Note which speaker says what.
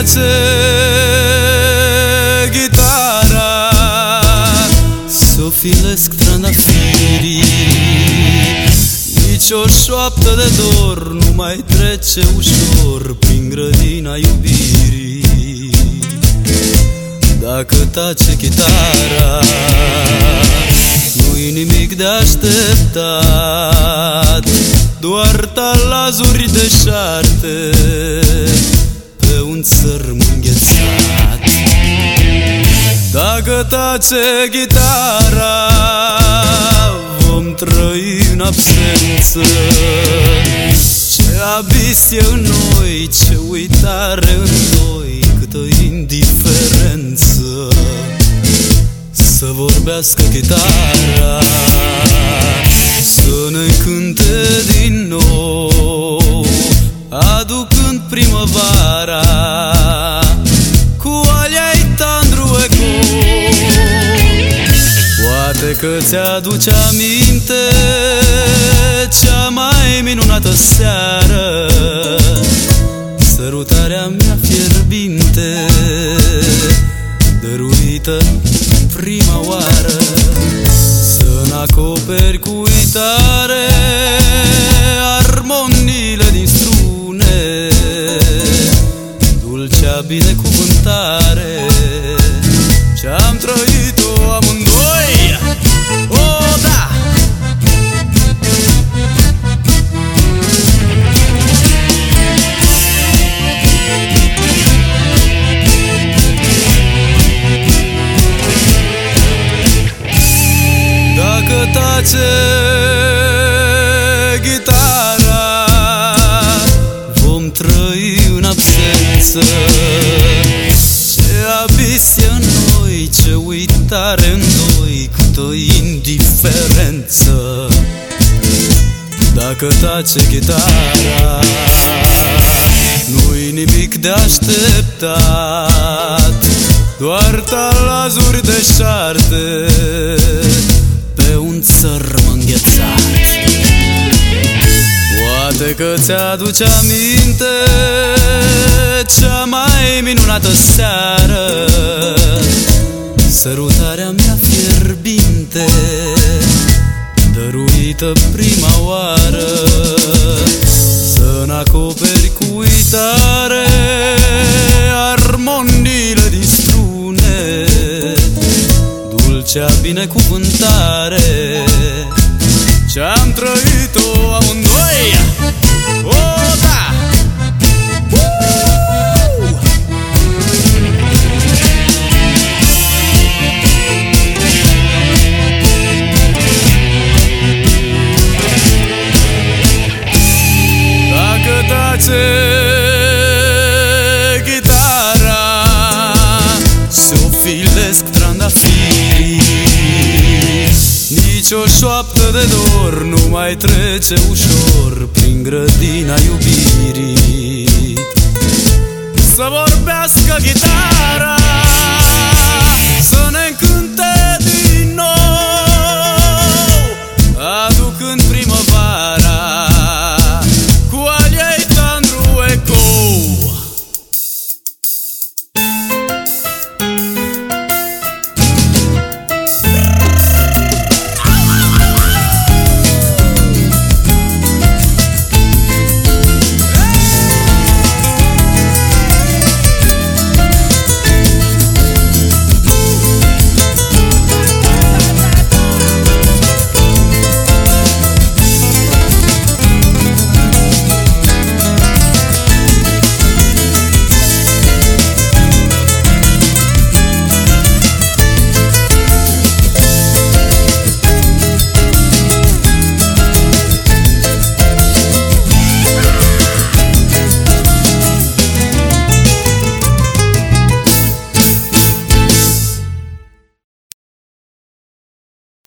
Speaker 1: tace Ghitara Să filesc trandafirii Nici o șoaptă de dor Nu mai trece ușor Prin grădina iubirii. Dacă tace chitara Nu-i nimic de așteptat Doar talazuri deșarte Dacă tace ghitara Vom trăi în absență. Ce abis e în noi Ce uitare în noi Câtă indiferență. Să vorbească chitara Să ne cânte din nou Aducând primăvara Poate că ți-aduce aminte Cea mai minunată seară. Sărutarea mea fierbinte Dăruită prima oară. Să-n acoperi cu uitare Dacă tace ghitara Vom trăi în absență. Ce abis e în noi Ce uitare în noi Câtă indiferență. Dacă tace ghitara Nu-i nimic de așteptat. Doar talazuri deșarte Poate că ți-aduce aminte Cea mai minunată seară Sărutarea mea fierbinte Dăruită prima oară Să-n acoperi cu uitare Armoniile din strune Dulcea binecuvântare Ce-am trăit-o Nici o șoaptă de dor Nu mai trece ușor Prin grădina iubirii. Să vorbească ghitara